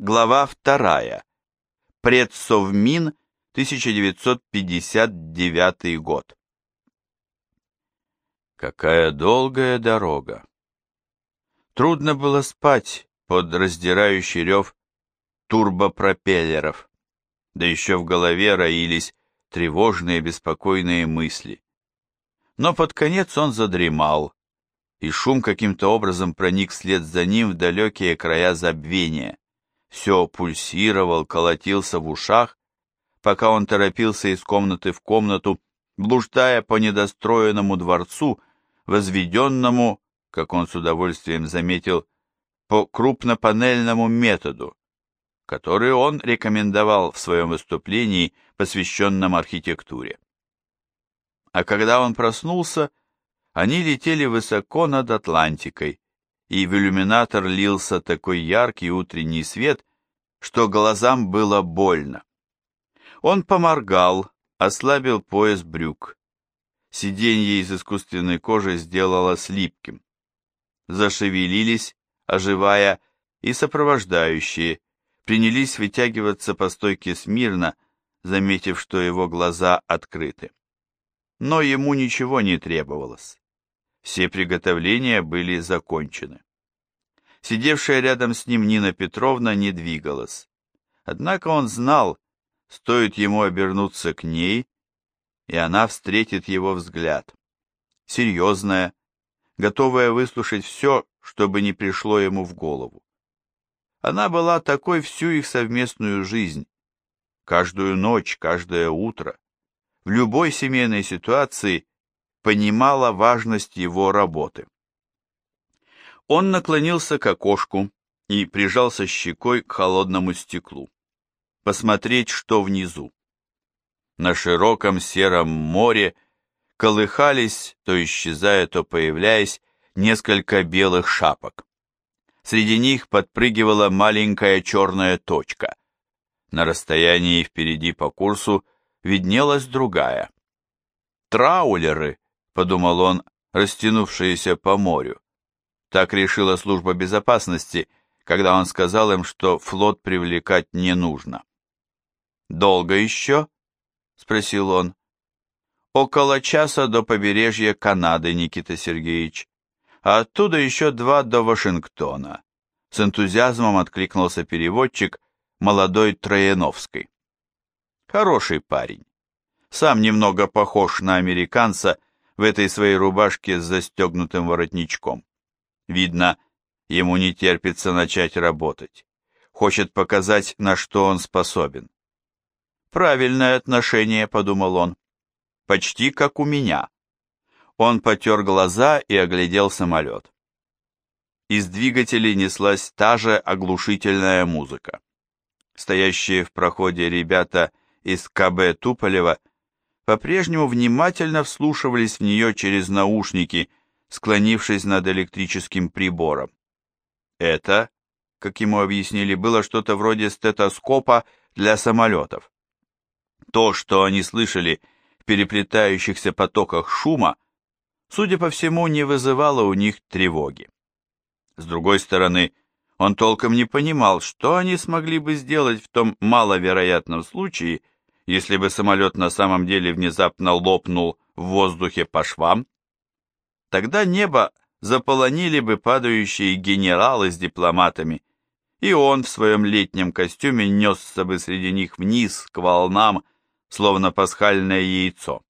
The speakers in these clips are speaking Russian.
Глава вторая. Предсовмин, 1959 год. Какая долгая дорога. Трудно было спать под раздирающий рев турбопропеллеров, да еще в голове роились тревожные беспокойные мысли. Но под конец он задремал, и шум каким-то образом проник вслед за ним в далекие края забвения. Все пульсировал, колотился в ушах, пока он торопился из комнаты в комнату, блуждая по недостроенному дворцу, возведенному, как он с удовольствием заметил, по крупнопанельному методу, который он рекомендовал в своем выступлении, посвященном архитектуре. А когда он проснулся, они летели высоко над Атлантикой, и в иллюминатор лился такой яркий утренний свет, что глазам было больно. Он поморгал, ослабил пояс брюк. Сиденье из искусственной кожи сделалось липким. Зашевелились, оживая, и сопровождающие, принялись вытягиваться по стойке смирно, заметив, что его глаза открыты. Но ему ничего не требовалось. Все приготовления были закончены. Сидевшая рядом с ним Нина Петровна не двигалась. Однако он знал, стоит ему обернуться к ней, и она встретит его взгляд. Серьезная, готовая выслушать все, что бы ни пришло ему в голову. Она была такой всю их совместную жизнь, каждую ночь, каждое утро, в любой семейной ситуации понимала важность его работы. Он наклонился к окошку и прижался щекой к холодному стеклу. Посмотреть, что внизу. На широком сером море колыхались, то исчезая, то появляясь, несколько белых шапок. Среди них подпрыгивала маленькая черная точка. На расстоянии впереди по курсу виднелась другая. Траулеры, подумал он, растянувшиеся по морю. Так решила служба безопасности, когда он сказал им, что флот привлекать не нужно. «Долго еще?» — спросил он. «Около часа до побережья Канады, Никита Сергеевич, а оттуда еще два до Вашингтона». С энтузиазмом откликнулся переводчик, молодой Трояновской. Хороший парень. Сам немного похож на американца, в этой своей рубашке с застегнутым воротничком. Видно, ему не терпится начать работать. Хочет показать, на что он способен. Правильное отношение, подумал он. Почти как у меня. Он потер глаза и оглядел самолет. Из двигателей неслась та же оглушительная музыка. Стоящие в проходе ребята из КБ Туполева – по-прежнему внимательно вслушивались в нее через наушники, склонившись над электрическим прибором. Это, как ему объяснили, было что-то вроде стетоскопа для самолетов. То, что они слышали в переплетающихся потоках шума, судя по всему, не вызывало у них тревоги. С другой стороны, он толком не понимал, что они смогли бы сделать в том маловероятном случае, если бы самолет на самом деле внезапно лопнул в воздухе по швам, тогда небо заполонили бы падающие генералы с дипломатами, и он в своем летнем костюме несся бы среди них вниз к волнам, словно пасхальное яйцо.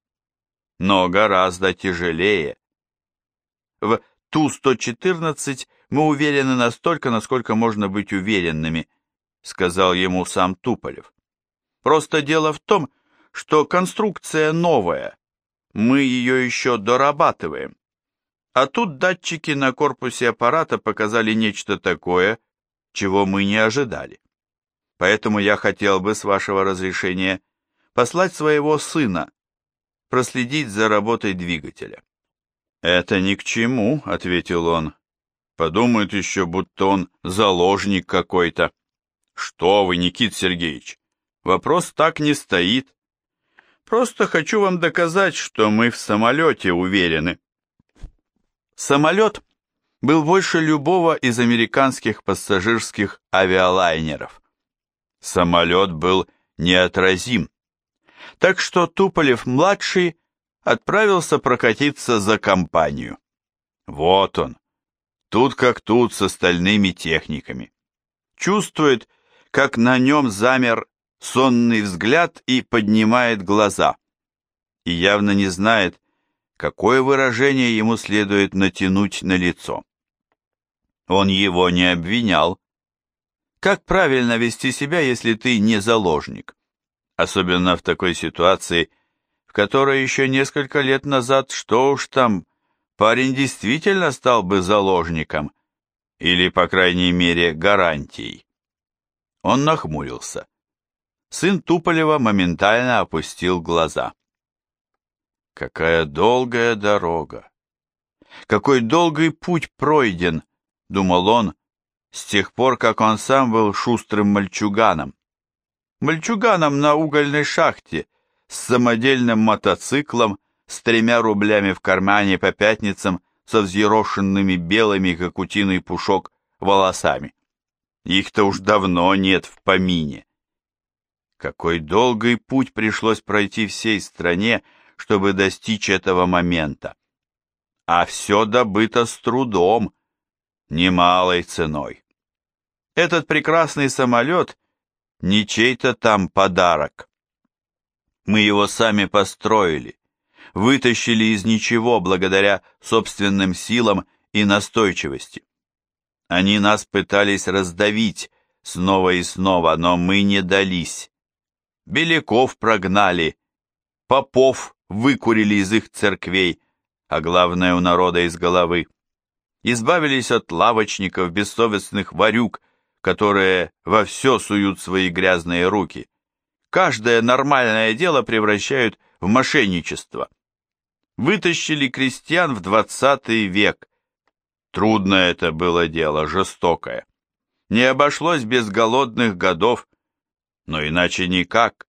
Но гораздо тяжелее. В Ту-114 мы уверены настолько, насколько можно быть уверенными, сказал ему сам Туполев. Просто дело в том, что конструкция новая, мы ее еще дорабатываем. А тут датчики на корпусе аппарата показали нечто такое, чего мы не ожидали. Поэтому я хотел бы, с вашего разрешения, послать своего сына, проследить за работой двигателя. «Это ни к чему», — ответил он. «Подумают еще, будто он заложник какой-то». «Что вы, Никит Сергеевич, Вопрос так не стоит. Просто хочу вам доказать, что мы в самолете уверены. Самолет был больше любого из американских пассажирских авиалайнеров. Самолет был неотразим. Так что Туполев-младший отправился прокатиться за компанию. Вот он, тут как тут с остальными техниками. Чувствует, как на нем замер сонный взгляд и поднимает глаза. И явно не знает, какое выражение ему следует натянуть на лицо. Он его не обвинял. Как правильно вести себя, если ты не заложник? Особенно в такой ситуации, в которой еще несколько лет назад, что уж там, парень действительно стал бы заложником, или, по крайней мере, гарантией. Он нахмурился. Сын Туполева моментально опустил глаза. Какая долгая дорога! Какой долгий путь пройден, думал он, с тех пор, как он сам был шустрым мальчуганом. Мальчуганом на угольной шахте, с самодельным мотоциклом, с тремя рублями в кармане по пятницам, со взъерошенными белыми, как утиный пушок, волосами. Их-то уж давно нет в помине. Какой долгий путь пришлось пройти всей стране, чтобы достичь этого момента. А все добыто с трудом, немалой ценой. Этот прекрасный самолет не чей-то там подарок. Мы его сами построили, вытащили из ничего благодаря собственным силам и настойчивости. Они нас пытались раздавить снова и снова, но мы не дались. Беляков прогнали, попов выкурили из их церквей, а главное у народа из головы избавились от лавочников, бессовестных варюк, которые во все суют свои грязные руки. Каждое нормальное дело превращают в мошенничество. Вытащили крестьян в двадцатый век. Трудное это было дело, жестокое. Не обошлось без голодных годов, но иначе никак.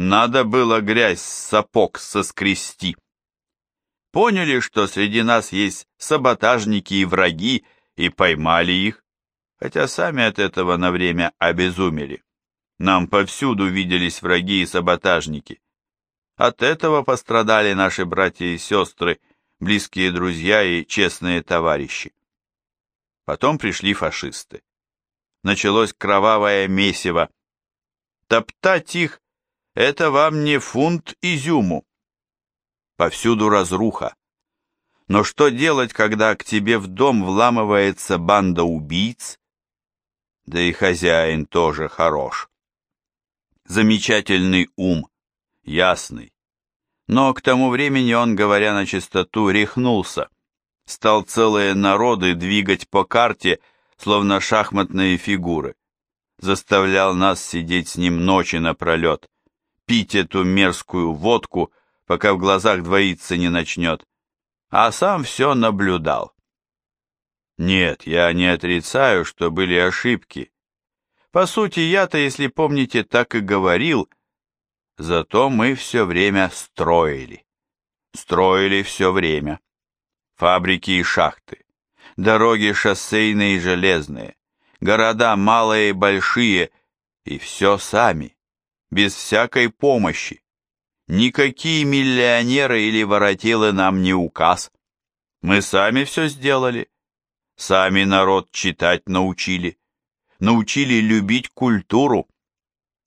Надо было грязь с сапог соскрести поняли, что среди нас есть саботажники и враги, и поймали их, хотя сами от этого на время обезумели. Нам повсюду виделись враги и саботажники. От этого пострадали наши братья и сестры, близкие друзья и честные товарищи. Потом пришли фашисты. Началось кровавое месиво. Топтать их — это вам не фунт изюму повсюду разруха. Но что делать, когда к тебе в дом вламывается банда убийц? Да и хозяин тоже хорош. Замечательный ум, ясный. Но к тому времени он, говоря на чистоту, рехнулся. Стал целые народы двигать по карте, словно шахматные фигуры. Заставлял нас сидеть с ним ночи напролет, пить эту мерзкую водку пока в глазах двоиться не начнет, а сам все наблюдал. Нет, я не отрицаю, что были ошибки. По сути, я-то, если помните, так и говорил, зато мы все время строили. Строили все время. Фабрики и шахты, дороги шоссейные и железные, города малые и большие, и все сами, без всякой помощи. Никакие миллионеры или воротилы нам не указ. Мы сами все сделали. Сами народ читать научили. Научили любить культуру.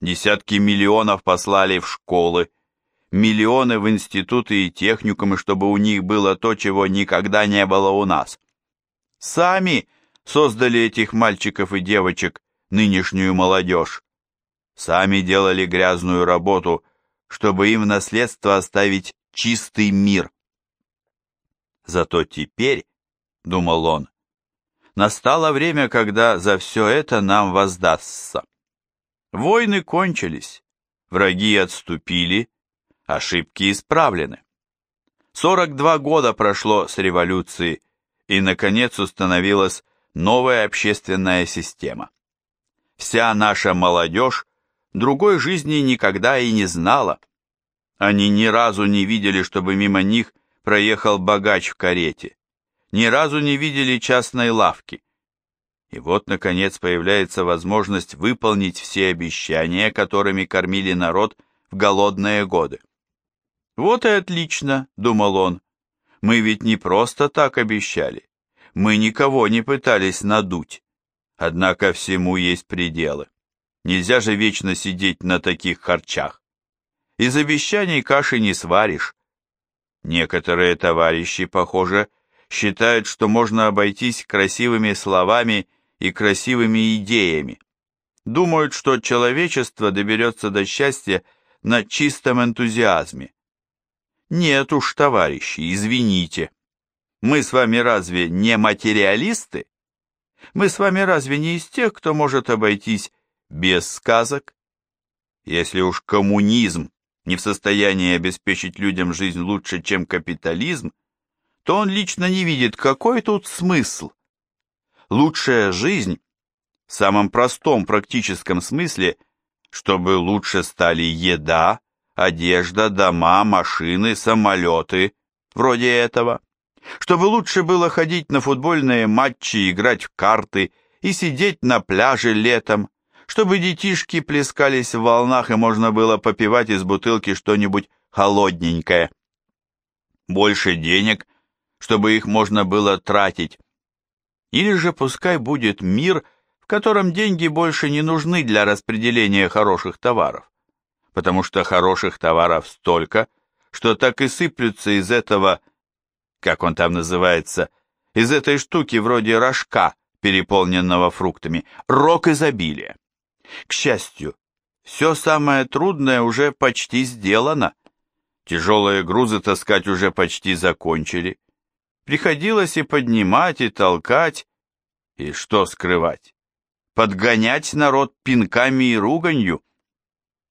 Десятки миллионов послали в школы. Миллионы в институты и техникумы, чтобы у них было то, чего никогда не было у нас. Сами создали этих мальчиков и девочек, нынешнюю молодежь. Сами делали грязную работу, чтобы им в наследство оставить чистый мир. Зато теперь, думал он, настало время, когда за все это нам воздастся. Войны кончились, враги отступили, ошибки исправлены. 42 года прошло с революции, и, наконец, установилась новая общественная система. Вся наша молодежь другой жизни никогда и не знала. Они ни разу не видели, чтобы мимо них проехал богач в карете. ни разу не видели частной лавки. И вот, наконец, появляется возможность выполнить все обещания, которыми кормили народ в голодные годы. «Вот и отлично», — думал он, — «мы ведь не просто так обещали, мы никого не пытались надуть. Однако всему есть пределы. Нельзя же вечно сидеть на таких харчах. Из обещаний каши не сваришь. Некоторые товарищи, похоже, считают, что можно обойтись красивыми словами и красивыми идеями. Думают, что человечество доберется до счастья на чистом энтузиазме. Нет уж, товарищи, извините. Мы с вами разве не материалисты? Мы с вами разве не из тех, кто может обойтись без сказок? Если уж коммунизм не в состоянии обеспечить людям жизнь лучше, чем капитализм, то он лично не видит, какой тут смысл. Лучшая жизнь в самом простом практическом смысле, чтобы лучше стали еда, одежда, дома, машины, самолеты, вроде этого. Чтобы лучше было ходить на футбольные матчи, играть в карты и сидеть на пляже летом, чтобы детишки плескались в волнах и можно было попивать из бутылки что-нибудь холодненькое. Больше денег, чтобы их можно было тратить. Или же пускай будет мир, в котором деньги больше не нужны для распределения хороших товаров, потому что хороших товаров столько, что так и сыплются из этого, как он там называется, из этой штуки вроде рожка, переполненного фруктами, рок изобилия. К счастью, все самое трудное уже почти сделано. Тяжелые грузы таскать уже почти закончили. Приходилось и поднимать, и толкать, и что скрывать? Подгонять народ пинками и руганью.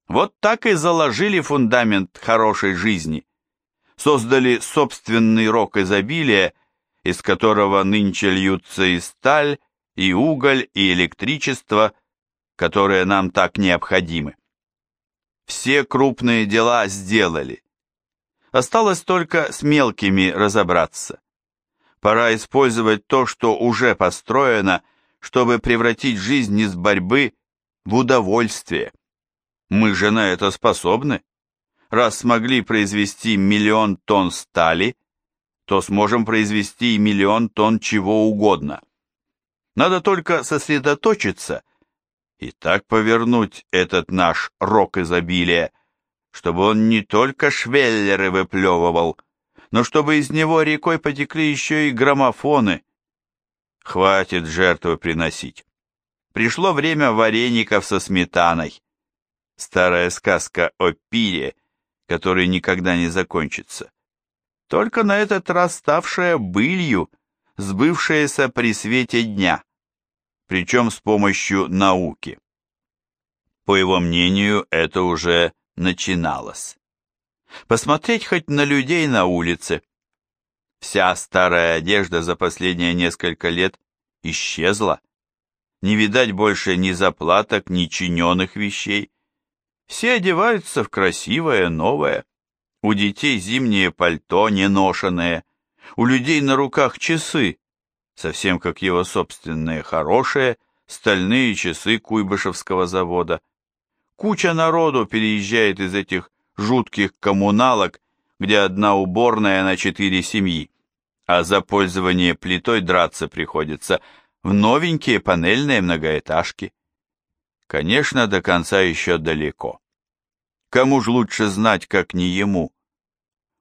Вот так и заложили фундамент хорошей жизни. Создали собственный рок изобилия, из которого нынче льются и сталь, и уголь, и электричество, которые нам так необходимы. Все крупные дела сделали. Осталось только с мелкими разобраться. Пора использовать то, что уже построено, чтобы превратить жизнь из борьбы в удовольствие. Мы же на это способны. Раз смогли произвести миллион тонн стали, то сможем произвести и миллион тонн чего угодно. Надо только сосредоточиться и так повернуть этот наш рок изобилия, чтобы он не только швеллеры выплевывал, но чтобы из него рекой потекли еще и граммофоны. Хватит жертвы приносить. Пришло время вареников со сметаной. Старая сказка о пире, который никогда не закончится. Только на этот раз ставшая былью, сбывшаяся при свете дня причем с помощью науки. По его мнению, это уже начиналось. Посмотреть хоть на людей на улице. Вся старая одежда за последние несколько лет исчезла. Не видать больше ни заплаток, ни чиненных вещей. Все одеваются в красивое, новое. У детей зимнее пальто, неношенное. У людей на руках часы, совсем как его собственные хорошие стальные часы Куйбышевского завода. Куча народу переезжает из этих жутких коммуналок, где одна уборная на четыре семьи, а за пользование плитой драться приходится в новенькие панельные многоэтажки. Конечно, до конца еще далеко. Кому ж лучше знать, как не ему?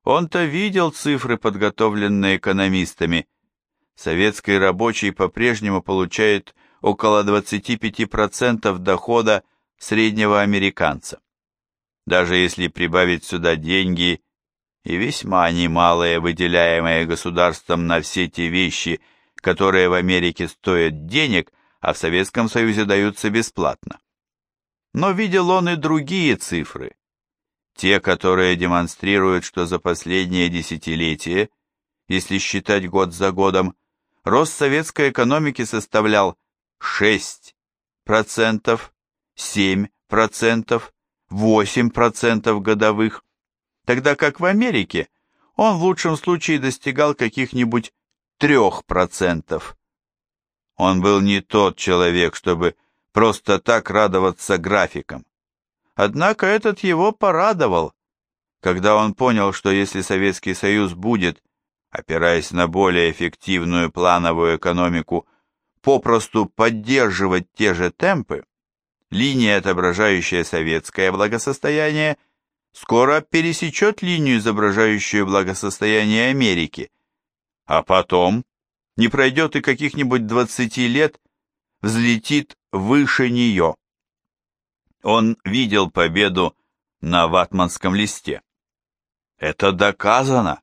Он-то видел цифры, подготовленные экономистами, советский рабочий по-прежнему получает около 25% дохода среднего американца. Даже если прибавить сюда деньги и весьма немалые, выделяемые государством на все те вещи, которые в Америке стоят денег, а в Советском Союзе даются бесплатно. Но видел он и другие цифры, те, которые демонстрируют, что за последнее десятилетие, если считать год за годом, рост советской экономики составлял 6%, 7%, 8% годовых, тогда как в Америке он в лучшем случае достигал каких-нибудь 3%. Он был не тот человек, чтобы просто так радоваться графикам. Однако этот его порадовал, когда он понял, что если Советский Союз будет, опираясь на более эффективную плановую экономику, попросту поддерживать те же темпы, линия, отображающая советское благосостояние, скоро пересечет линию, изображающую благосостояние Америки, а потом, не пройдет и каких-нибудь 20 лет, взлетит выше нее. Он видел победу на ватманском листе. Это доказано.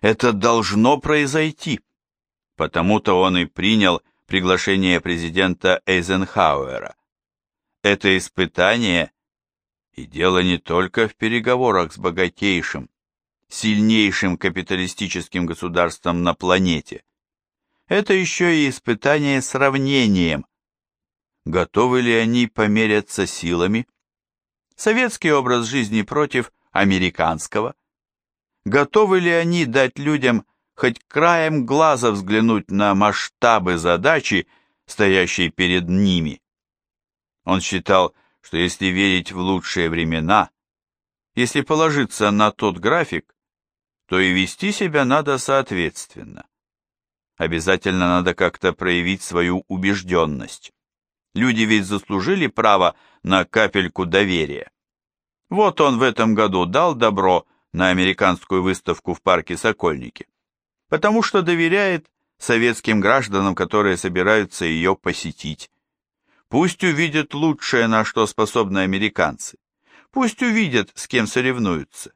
Это должно произойти. Потому-то он и принял приглашение президента Эйзенхауэра. Это испытание, и дело не только в переговорах с богатейшим, сильнейшим капиталистическим государством на планете. Это еще и испытание сравнением. Готовы ли они померяться силами? Советский образ жизни против американского? Готовы ли они дать людям хоть краем глаза взглянуть на масштабы задачи, стоящей перед ними? Он считал, что если верить в лучшие времена, если положиться на тот график, то и вести себя надо соответственно. Обязательно надо как-то проявить свою убежденность. Люди ведь заслужили право на капельку доверия. Вот он в этом году дал добро на американскую выставку в парке Сокольники, потому что доверяет советским гражданам, которые собираются ее посетить. Пусть увидят лучшее, на что способны американцы. Пусть увидят, с кем соревнуются.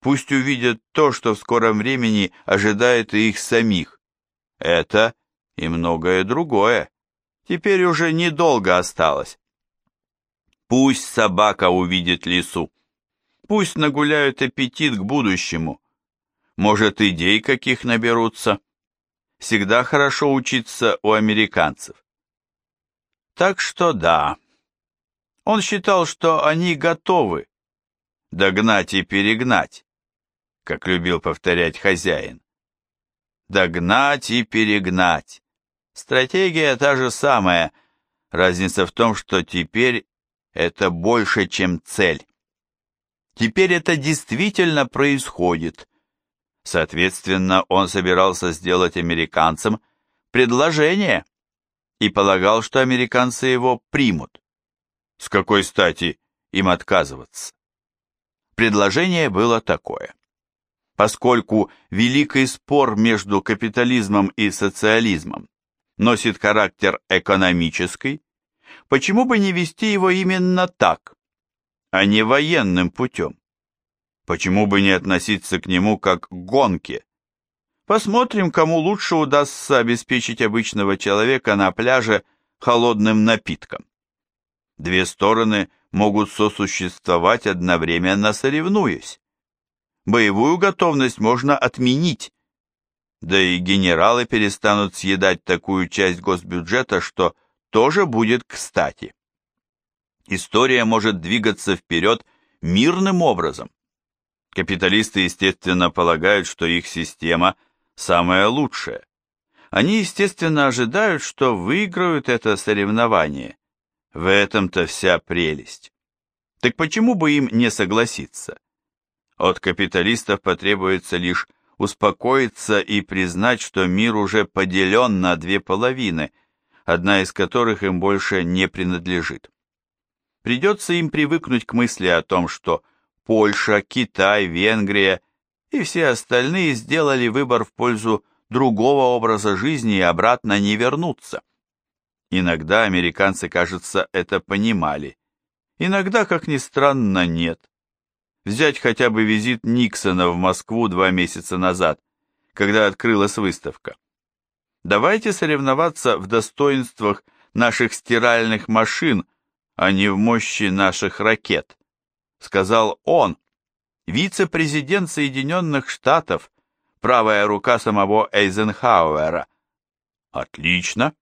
Пусть увидят то, что в скором времени ожидает и их самих. Это и многое другое. Теперь уже недолго осталось. Пусть собака увидит лису. Пусть нагуляют аппетит к будущему. Может, идей каких наберутся. Всегда хорошо учиться у американцев. Так что да. Он считал, что они готовы догнать и перегнать, как любил повторять хозяин. Догнать и перегнать. Стратегия та же самая. Разница в том, что теперь это больше, чем цель. Теперь это действительно происходит. Соответственно, он собирался сделать американцам предложение и полагал, что американцы его примут. С какой стати им отказываться? Предложение было такое. Поскольку великий спор между капитализмом и социализмом носит характер экономический, почему бы не вести его именно так, а не военным путем? Почему бы не относиться к нему как к гонке, Посмотрим, кому лучше удастся обеспечить обычного человека на пляже холодным напитком. Две стороны могут сосуществовать одновременно соревнуясь. Боевую готовность можно отменить, да и генералы перестанут съедать такую часть госбюджета, что тоже будет кстати. История может двигаться вперед мирным образом. Капиталисты, естественно, полагают, что их система – самое лучшее. Они, естественно, ожидают, что выиграют это соревнование. В этом-то вся прелесть. Так почему бы им не согласиться? От капиталистов потребуется лишь успокоиться и признать, что мир уже поделен на две половины, одна из которых им больше не принадлежит. Придется им привыкнуть к мысли о том, что Польша, Китай, Венгрия и все остальные сделали выбор в пользу другого образа жизни и обратно не вернуться. Иногда американцы, кажется, это понимали. Иногда, как ни странно, нет. Взять хотя бы визит Никсона в Москву два месяца назад, когда открылась выставка. Давайте соревноваться в достоинствах наших стиральных машин, а не в мощи наших ракет, сказал он, вице-президент Соединенных Штатов, правая рука самого Эйзенхауэра. Отлично.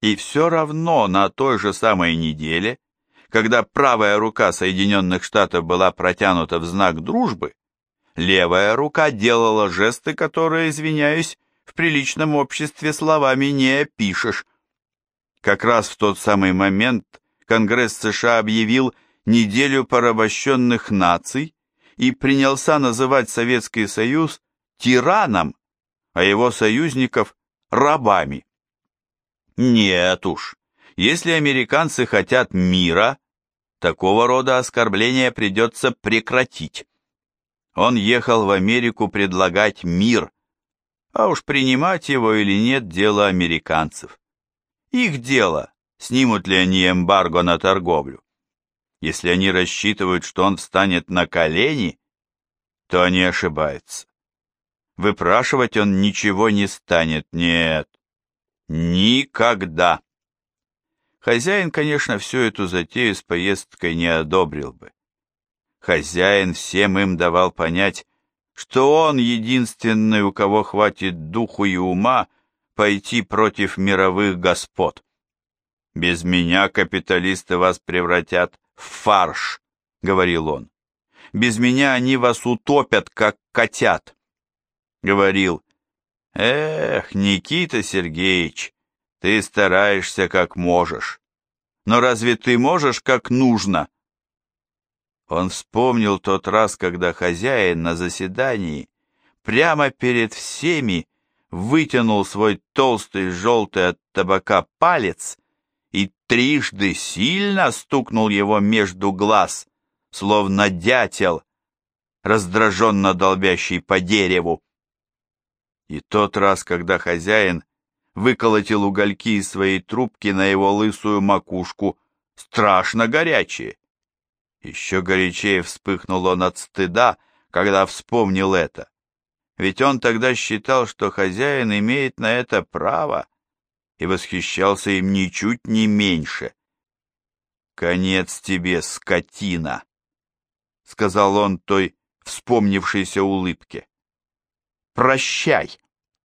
И все равно на той же самой неделе, когда правая рука Соединенных Штатов была протянута в знак дружбы, левая рука делала жесты, которые, извиняюсь, в приличном обществе словами не опишешь. Как раз в тот самый момент Конгресс США объявил неделю порабощенных наций и принялся называть Советский Союз тираном, а его союзников рабами. Нет уж, если американцы хотят мира, такого рода оскорбления придется прекратить. Он ехал в Америку предлагать мир, а уж принимать его или нет – дело американцев. Их дело, снимут ли они эмбарго на торговлю. Если они рассчитывают, что он встанет на колени, то они ошибаются. Выпрашивать он ничего не станет, нет, никогда. Хозяин, конечно, всю эту затею с поездкой не одобрил бы. Хозяин всем им давал понять, что он единственный, у кого хватит духу и ума пойти против мировых господ. «Без меня капиталисты вас превратят в фарш», — говорил он. «Без меня они вас утопят, как котят». Говорил, «Эх, Никита Сергеевич, ты стараешься как можешь. Но разве ты можешь как нужно?» Он вспомнил тот раз, когда хозяин на заседании прямо перед всеми вытянул свой толстый желтый от табака палец и трижды сильно стукнул его между глаз, словно дятел, раздраженно долбящий по дереву. И тот раз, когда хозяин выколотил угольки из своей трубки на его лысую макушку, страшно горячие. Еще горячее вспыхнул он от стыда, когда вспомнил это. Ведь он тогда считал, что хозяин имеет на это право, и восхищался им ничуть не меньше. «Конец тебе, скотина!» — сказал он той вспомнившейся улыбке. «Прощай!»